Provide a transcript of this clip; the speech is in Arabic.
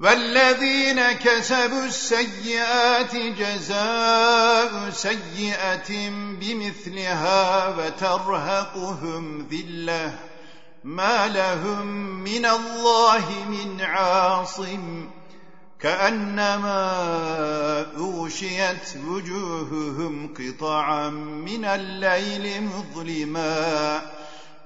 والذين كسبوا السيئات جزاء سيئة بمثلها وترهقهم ذلة ما لهم من الله من عاصم كأنما أغشيت وجوههم قطعا من الليل مظلما